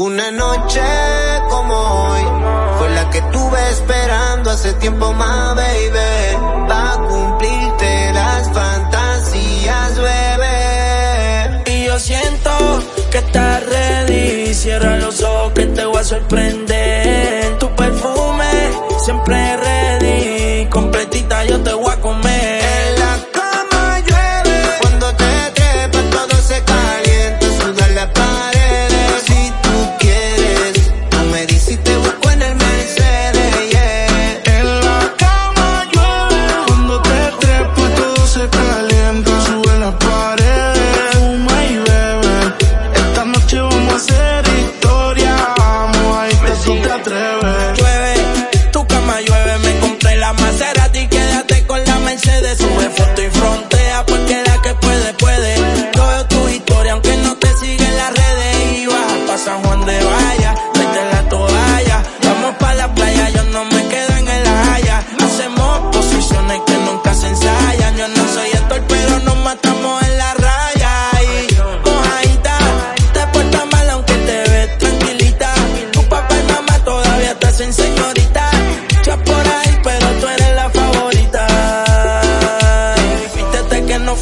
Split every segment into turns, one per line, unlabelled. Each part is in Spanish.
Una noche como hoy fue la que tuve esperando hace tiempo más, baby. Pa' cumplirte las fantasías, bebé.
Y yo siento que estás ready. Cierra los ojos que te voy a sorprender.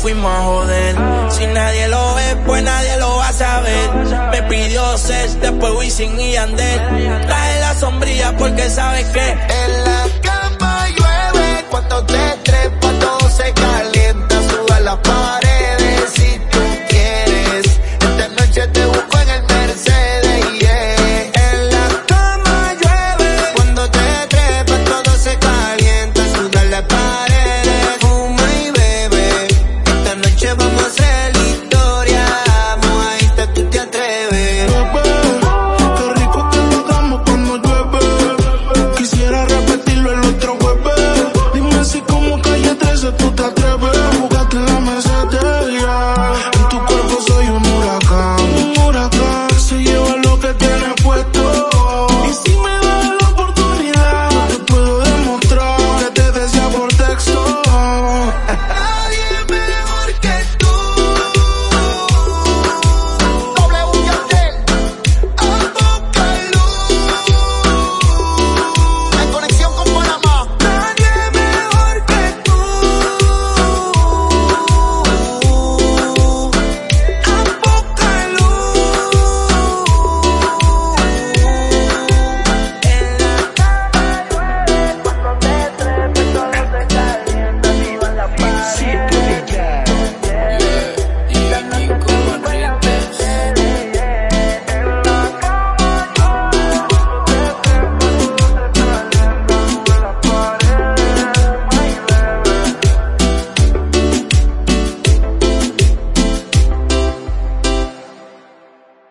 Si nadie lo ve, pues nadie lo va a saber. Me pidió Seth, después Wisin y Yandel. Trae la sombría porque sabes que
en la vamos a hacer.